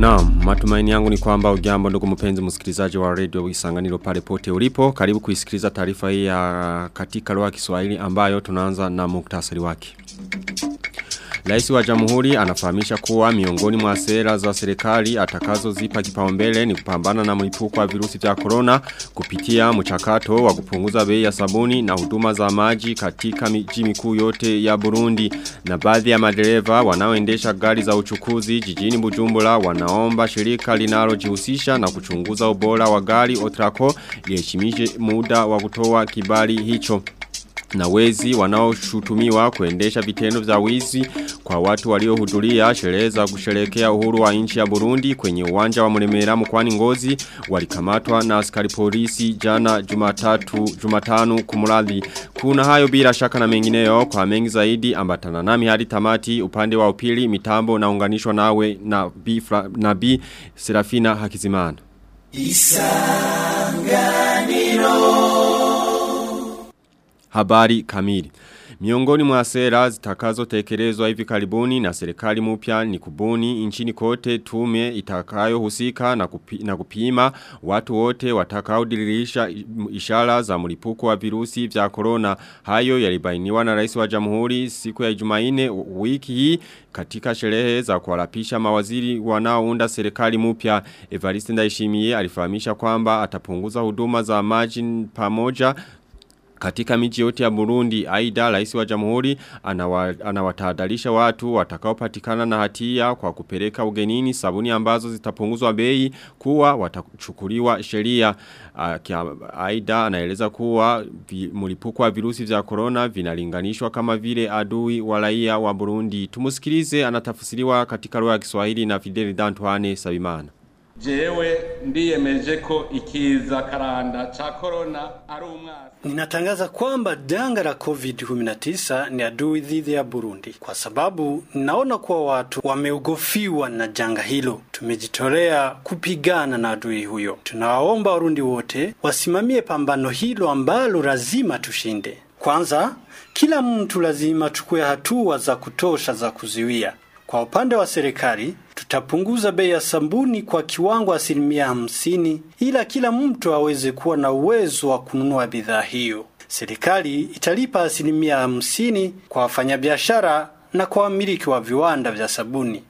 Naam, matumaini yangu ni kwamba ujambo ndugu mpenzi msikilizaji wa radio Isanganiro pale pote ulipo. Karibu kuisikiliza taarifa hii ya katika lugha ya Kiswahili ambayo tunaanza na muktasari wake. Rais wa Jamhuri anafahamisha kuwa miongoni mwa sera za serikali atakazo zipa kipaumbele ni kupambana na mlipuko wa virusi vya corona kupitia mchakato wa kupunguza bei ya sabuni na huduma za maji katika miji mikuu yote ya Burundi. Na baadhi ya madereva wanaoendesha gari za uchukuzi jijini Bujumbura wanaomba shirika linalojihusisha na kuchunguza ubora wa gari otrako liheshimishe muda wa kutoa kibali hicho na wezi wanaoshutumiwa kuendesha vitendo vya wizi kwa watu waliohudhuria sherehe za kusherehekea uhuru wa nchi ya Burundi kwenye uwanja wa Muremera mkoani Ngozi walikamatwa na askari polisi jana Jumatatu Jumatano kumradhi. Kuna hayo bila shaka na mengineyo kwa mengi zaidi ambatana nami hadi tamati. Upande wa upili mitambo naunganishwa nawe na B na B Serafina Hakizimana Habari kamili. Miongoni mwa sera zitakazo tekelezwa hivi karibuni na serikali mpya ni kubuni nchini kote tume itakayohusika na, kupi, na kupima watu wote watakao diririsha ishara za mlipuko wa virusi vya corona. Hayo yalibainiwa na rais wa jamhuri siku ya Jumaine wiki hii katika sherehe za kuwalapisha mawaziri wanaounda serikali mpya. Evariste Ndayishimiye alifahamisha kwamba atapunguza huduma za maji pamoja katika miji yote ya Burundi, aida rais wa jamhuri anawa, anawatahadharisha watu watakaopatikana na hatia kwa kupeleka ugenini sabuni ambazo zitapunguzwa bei kuwa watachukuliwa sheria. Aida anaeleza kuwa mlipuko wa virusi vya corona vinalinganishwa kama vile adui wa raia wa Burundi. Tumusikilize anatafsiriwa katika lugha ya Kiswahili na Fidel Dantuane Sabimana. Jewe ndiyemeje ikiza karanda cha corona ari umwasi. Ninatangaza kwamba janga la COVID-19 ni adui dhidi ya Burundi kwa sababu naona kuwa watu wameugofiwa na janga hilo. Tumejitolea kupigana na adui huyo. Tunawaomba Warundi wote wasimamie pambano hilo ambalo lazima tushinde. Kwanza, kila mtu lazima chukue hatua za kutosha za kuziwia. Kwa upande wa serikali, tutapunguza bei ya sabuni kwa kiwango asilimia hamsini ila kila mtu aweze kuwa na uwezo wa kununua bidhaa hiyo. Serikali italipa asilimia hamsini kwa wafanyabiashara na kwa wamiliki wa viwanda vya sabuni.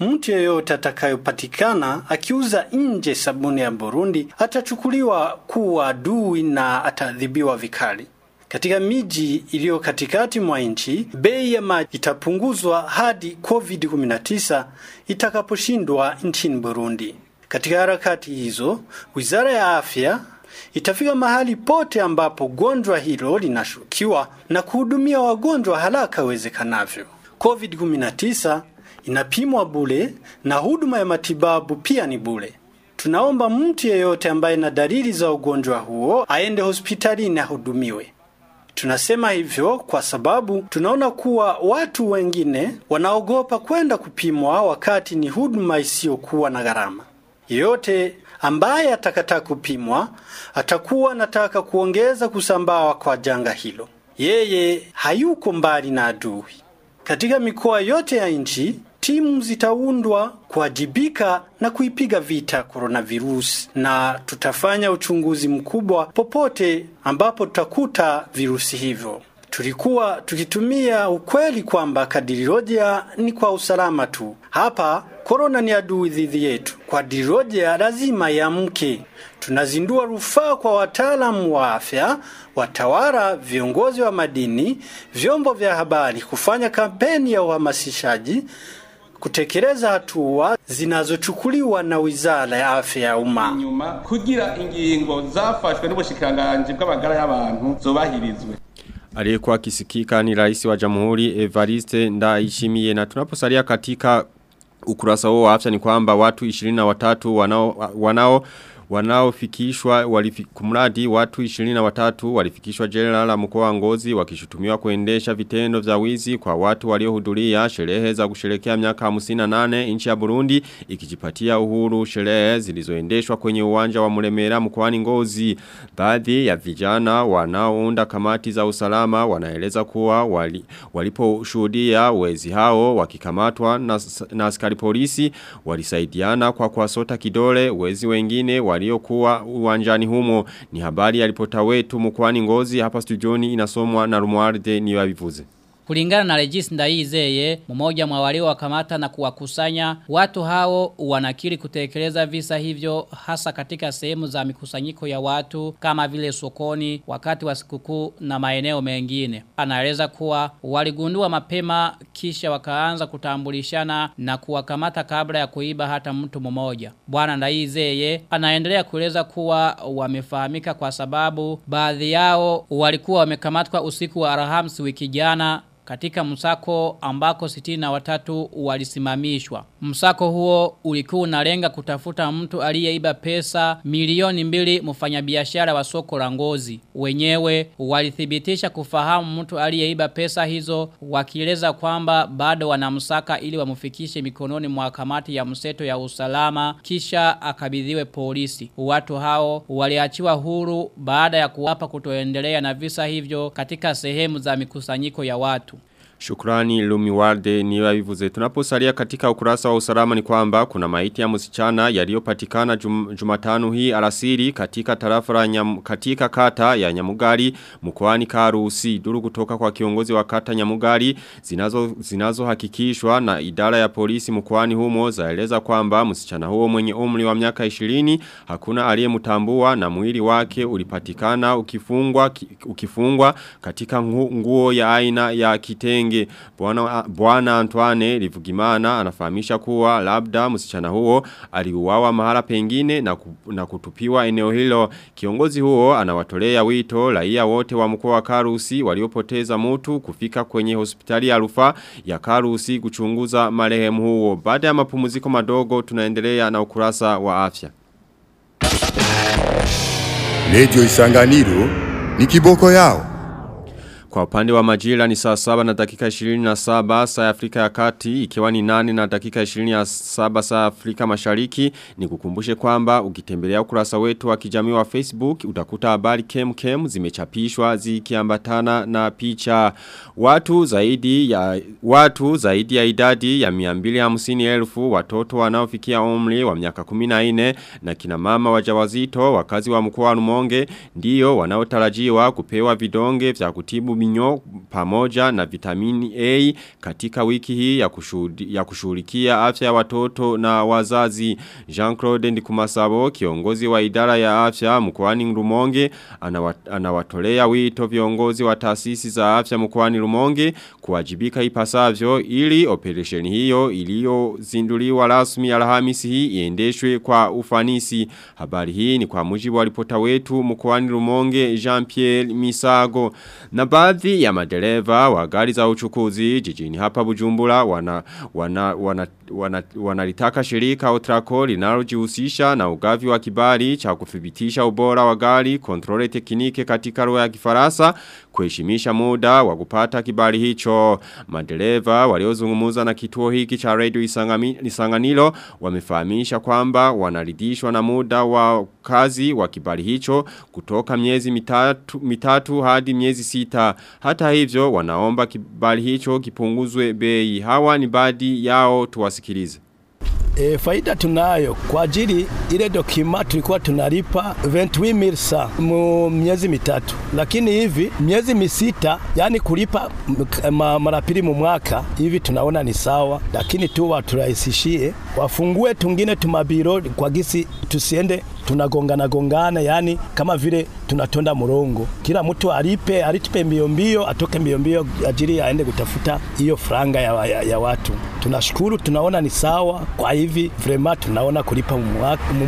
Mtu yeyote atakayopatikana akiuza nje sabuni ya Burundi atachukuliwa kuwa adui na ataadhibiwa vikali. Katika miji iliyo katikati mwa nchi, bei ya maji itapunguzwa hadi COVID-19 itakaposhindwa nchini Burundi. Katika harakati hizo, Wizara ya Afya itafika mahali pote ambapo gonjwa hilo linashukiwa na kuhudumia wagonjwa haraka iwezekanavyo. COVID-19 inapimwa bure na huduma ya matibabu pia ni bure. Tunaomba mtu yeyote ambaye na dalili za ugonjwa huo aende hospitalini ahudumiwe. Tunasema hivyo kwa sababu tunaona kuwa watu wengine wanaogopa kwenda kupimwa wakati ni huduma isiyokuwa na gharama. Yeyote ambaye atakataa kupimwa atakuwa anataka kuongeza kusambaa kwa janga hilo. Yeye hayuko mbali na adui. Katika mikoa yote ya nchi timu zitaundwa kuwajibika na kuipiga vita coronavirus, na tutafanya uchunguzi mkubwa popote ambapo tutakuta virusi hivyo. Tulikuwa tukitumia ukweli kwamba kadiroja ni kwa usalama tu. Hapa korona ni adui dhidi yetu. kadiriroja lazima yamke. Tunazindua rufaa kwa wataalamu wa afya, watawala, viongozi wa madini, vyombo vya habari kufanya kampeni ya uhamasishaji kutekeleza hatua zinazochukuliwa na Wizara ya Afya ya Umma. Nyuma kugira ingingo zafashwe n'ubushikanganje bw'amagara y'abantu zobahirizwe. Aliyekuwa kisikika ni rais wa jamhuri Evariste Ndayishimiye na tunaposalia katika ukurasa huo wa afya ni kwamba watu 23 wanao wanao wanaofikishwa kumradi watu 23 walifikishwa jela la mkoa wa Ngozi wakishutumiwa kuendesha vitendo vya wizi kwa watu waliohudhuria sherehe za kusherekea miaka 58 nchi ya Burundi ikijipatia uhuru sherehe zilizoendeshwa kwenye uwanja wa Muremera mkoani Ngozi. Baadhi ya vijana wanaounda kamati za usalama wanaeleza kuwa wali, waliposhuhudia wezi hao wakikamatwa na, na askari polisi walisaidiana kwa kuwasota kidole wezi wengine waliokuwa uwanjani humo. Ni habari ya ripota wetu mkoani Ngozi hapa studioni inasomwa na Rumwarde ni wabivuze Kulingana na Regis Ndaizeye, mmoja mwa walio wakamata na kuwakusanya, watu hao wanakiri kutekeleza visa hivyo hasa katika sehemu za mikusanyiko ya watu kama vile sokoni wakati wa sikukuu na maeneo mengine. Anaeleza kuwa waligundua mapema kisha wakaanza kutambulishana na kuwakamata kabla ya kuiba hata mtu mmoja. Bwana Ndaizeye anaendelea kueleza kuwa wamefahamika kwa sababu baadhi yao walikuwa wamekamatwa usiku wa Alhamisi wiki jana katika msako ambako sitini na watatu walisimamishwa. Msako huo ulikuwa unalenga kutafuta mtu aliyeiba pesa milioni mbili mfanyabiashara wa soko la ngozi. Wenyewe walithibitisha kufahamu mtu aliyeiba pesa hizo wakieleza kwamba bado wanamsaka ili wamfikishe mikononi mwa kamati ya mseto ya usalama kisha akabidhiwe polisi. Watu hao waliachiwa huru baada ya kuwapa kutoendelea na visa hivyo katika sehemu za mikusanyiko ya watu. Shukrani Lumiwalde ni wavivuze. Tunaposalia katika ukurasa wa usalama ni kwamba kuna maiti ya msichana yaliyopatikana jum, jumatano hii alasiri katika tarafa nyam, katika kata ya Nyamugari mkoani Karusi. Duru kutoka kwa kiongozi wa kata Nyamugari zinazo zinazo hakikishwa na idara ya polisi mkoani humo zaeleza kwamba musichana huo mwenye umri wa miaka 20 hakuna aliyemtambua na mwili wake ulipatikana ukifungwa ukifungwa katika nguo ya aina ya kitenge Msenge bwana bwana Antoine Livugimana anafahamisha kuwa labda msichana huo aliuawa mahala pengine na, ku, na kutupiwa eneo hilo. Kiongozi huo anawatolea wito raia wote wa mkoa wa Karusi waliopoteza mtu kufika kwenye hospitali ya Rufa ya Karusi kuchunguza marehemu huo. Baada ya mapumziko madogo tunaendelea na ukurasa wa afya. Radio Isanganiro ni kiboko yao Kwa upande wa majira ni saa saba na dakika 27 saa ya Afrika ya kati ikiwa ni nane na dakika 27 saa Afrika mashariki. Ni kukumbushe kwamba ukitembelea ukurasa wetu wa kijamii wa Facebook utakuta habari kem kem zimechapishwa zikiambatana na picha. Watu zaidi ya watu zaidi ya idadi ya 250 elfu watoto wanaofikia umri wa miaka 14 na kina mama wajawazito wakazi wa mkoa wa Rumonge ndio wanaotarajiwa kupewa vidonge vya kutibu minyo pamoja na vitamini A katika wiki hii ya, kushughulikia afya ya watoto na wazazi. Jean-Claude Ndikumasabo kiongozi wa idara ya afya mkoani Rumonge anawat, anawatolea wito viongozi wa taasisi za afya mkoani Rumonge kuwajibika ipasavyo ili operesheni hiyo iliyozinduliwa rasmi Alhamisi hii iendeshwe kwa ufanisi. Habari hii ni kwa mujibu wa ripota wetu mkoani Rumonge Jean-Pierre Misago na baadhi ya madereva wa gari za uchukuzi jijini hapa Bujumbura wana wana wana wana, wanalitaka shirika trako linalojihusisha na ugavi wa kibali cha kuthibitisha ubora wa gari kontrole teknike katika lugha ya Kifaransa kuheshimisha muda wa kupata kibali hicho. Madereva waliozungumza na kituo hiki cha Radio isanganilo wamefahamisha kwamba wanaridhishwa na muda wa kazi wa kibali hicho kutoka miezi mitatu, mitatu hadi miezi sita. Hata hivyo wanaomba kibali hicho kipunguzwe bei. Hawa ni badi yao tuwasikilize. E, faida tunayo kwa ajili ile dokima tulikuwa tunalipa 28000 milsa mu miezi mitatu, lakini hivi miezi misita, yani kulipa ma, mara pili mu mwaka hivi tunaona ni sawa, lakini tu waturahisishie, wafungue tungine tumabiro kwa gisi tusiende tunagongana gongana, yani kama vile tunatonda murongo, kila mtu alipe alitupe mbio mbio, atoke mbio mbio ajili aende kutafuta hiyo franga ya, ya, ya watu. Tunashukuru, tunaona ni sawa. Kwa hivi vrema tunaona kulipa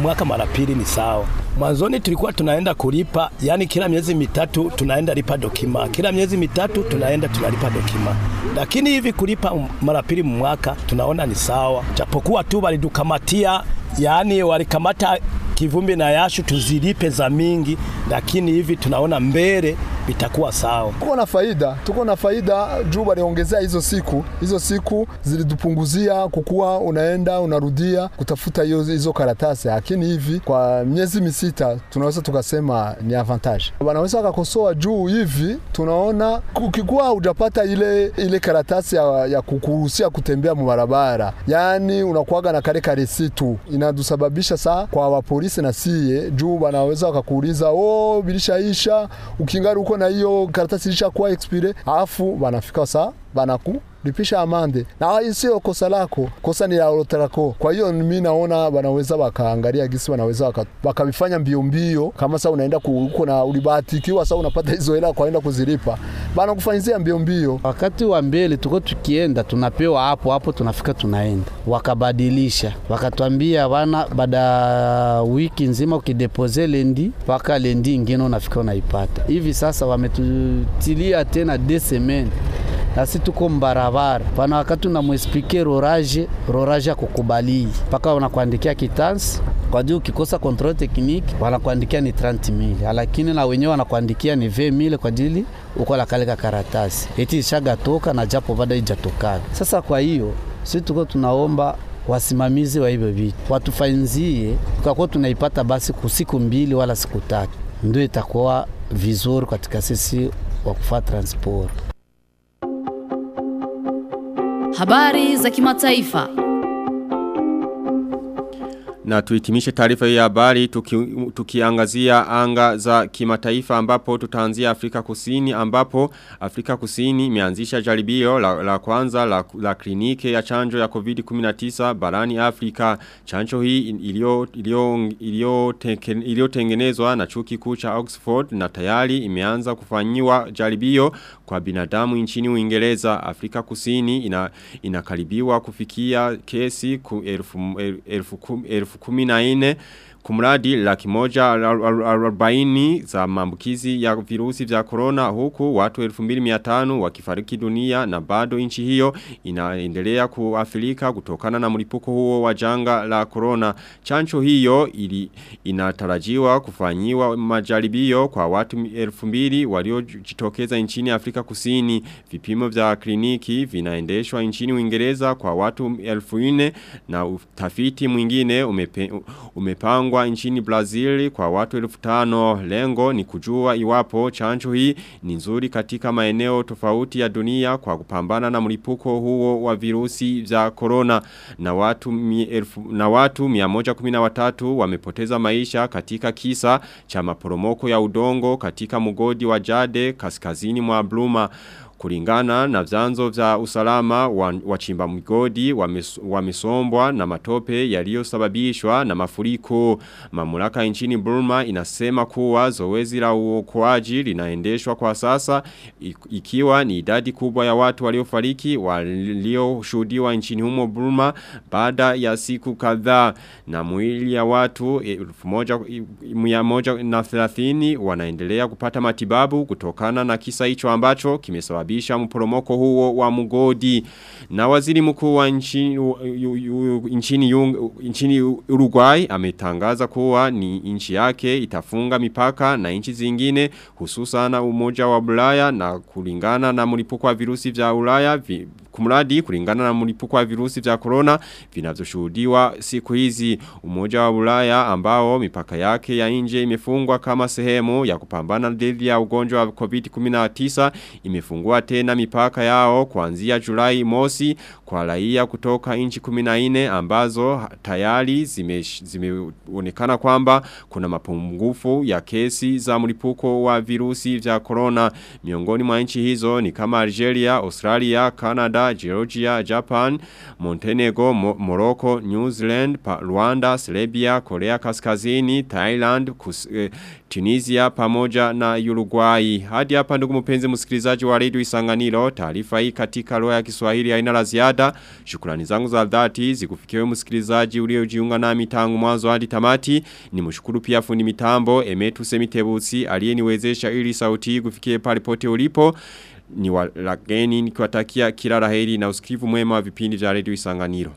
mwaka mara pili ni sawa. Mwanzoni tulikuwa tunaenda kulipa, yani kila miezi mitatu tunaenda lipa dokima, kila miezi mitatu tunaenda tunalipa dokima, lakini hivi kulipa mara pili mwaka tunaona ni sawa, japokuwa tu walidukamatia, yani walikamata kivumbi na yashu tuzilipe za mingi, lakini hivi tunaona mbele itakuwa sawa. Tuko na faida, tuko na faida juu waliongezea hizo siku. Hizo siku zilitupunguzia kukuwa unaenda unarudia kutafuta hiyo hizo karatasi, lakini hivi kwa miezi misita tunaweza tukasema ni avantage. Wanaweza wakakosoa juu hivi, tunaona ukikuwa hujapata ile ile karatasi ya, ya kukuruhusia kutembea mubarabara, yani unakuwaga na kale karesitu, inatusababisha saa kwa wapolisi na siye juu wanaweza wakakuuliza oh, bilishaisha ukingari uko na hiyo karatasi ilishakuwa expire, alafu wanafika saa banaku lipisha amande na sio kosa lako, kosa ni la lote. Kwa hiyo mimi naona wanaweza wakaangalia gisi wanaweza wakavifanya mbio mbio, kama sasa unaenda kuko na ulibahatikiwa sasa unapata hizo hela kwaenda kuzilipa, bana kufanyizia mbio mbio. Wakati wa mbele tuko tukienda tunapewa hapo hapo, tunafika tunaenda, wakabadilisha wakatwambia bana, baada wiki nzima ukidepoze lendi mpaka lendi ingine unafika unaipata. Hivi sasa wametutilia tena desemene nasi tuko mbarabara. Pana wakati unamwesplike roraje roraje akukubalii mpaka wanakuandikia kitansi. Kwa juu ukikosa control technique wanakuandikia ni 30000 lakini na wenyewe wanakuandikia ni 20000 kwa ajili uko la karatasi. Eti ishagatoka na japo bado haijatokaga. Sasa kwa hiyo sisi tuko tunaomba wasimamizi wa hivyo vitu. Watufanzie, tukakuwa tunaipata basi kusiku mbili wala siku tatu, ndio itakuwa vizuri katika sisi wa kufaa transport. Habari za kimataifa. Na tuitimishe taarifa ya habari tuki, tukiangazia anga za kimataifa ambapo tutaanzia Afrika Kusini ambapo Afrika Kusini imeanzisha jaribio la, la kwanza la, la kliniki ya chanjo ya COVID-19 barani Afrika. Chanjo hii iliyo iliyo iliyo iliyotengenezwa na chuo kikuu cha Oxford na tayari imeanza kufanyiwa jaribio kwa binadamu nchini Uingereza. Afrika Kusini ina, inakaribiwa kufikia kesi ku elfu, elfu, elfu, elfu kumi na ine kumradi laki moja arobaini za maambukizi ya virusi vya corona huku watu 2500 wakifariki dunia na bado nchi hiyo inaendelea kuafilika kutokana na mlipuko huo wa janga la corona. Chancho hiyo ili inatarajiwa kufanyiwa majaribio kwa watu 2000 waliojitokeza nchini Afrika Kusini. Vipimo vya kliniki vinaendeshwa nchini Uingereza kwa watu 1000 na utafiti mwingine umepe, umepangwa kupangwa nchini Brazil kwa watu elfu tano. Lengo ni kujua iwapo chanjo hii ni nzuri katika maeneo tofauti ya dunia kwa kupambana na mlipuko huo wa virusi za corona na watu mi, elfu, na watu 113 wamepoteza maisha katika kisa cha maporomoko ya udongo katika mgodi wa Jade kaskazini mwa Bluma Kulingana na vyanzo vya usalama wachimba mgodi wamesombwa na matope yaliyosababishwa na mafuriko. Mamlaka nchini Burma inasema kuwa zoezi la uokoaji linaendeshwa kwa sasa ikiwa ni idadi kubwa ya watu waliofariki walioshuhudiwa nchini humo Burma baada ya siku kadhaa na mwili ya watu 1130 wanaendelea kupata matibabu kutokana na kisa hicho ambacho kimesababisha kusababisha mporomoko huo wa mgodi. Na waziri mkuu wa nchini, nchini, Uruguay ametangaza kuwa ni nchi yake itafunga mipaka na nchi zingine hususana umoja wa Ulaya na kulingana na mlipuko wa virusi vya Ulaya vi, kumradi kulingana na mlipuko wa virusi vya corona vinavyoshuhudiwa siku hizi umoja wa Ulaya ambao mipaka yake ya nje imefungwa kama sehemu ya kupambana dhidi ya ugonjwa wa COVID-19 imefungua tena mipaka yao kuanzia Julai mosi kwa raia kutoka inchi 14 ambazo tayari zimeonekana zime kwamba kuna mapungufu ya kesi za mlipuko wa virusi vya corona. Miongoni mwa nchi hizo ni kama Algeria, Australia, Canada, Georgia, Japan, Montenegro, Mo Morocco, New Zealand, pa Rwanda, Serbia, Korea Kaskazini, Thailand, kus, eh, Tunisia pamoja na Uruguay. Hadi hapa ndugu mpenzi msikilizaji wa Radio Isanganiro, taarifa hii katika lugha ya Kiswahili haina la ziada. Shukrani zangu za dhati zikufikie msikilizaji uliojiunga nami tangu mwanzo hadi tamati. Nimshukuru pia fundi mitambo Emetu Semitebusi aliyeniwezesha ili sauti hii kufikie pale pote ulipo ni walageni nikiwatakia kila la heri na usikivu mwema wa vipindi vya Radio Isanganiro.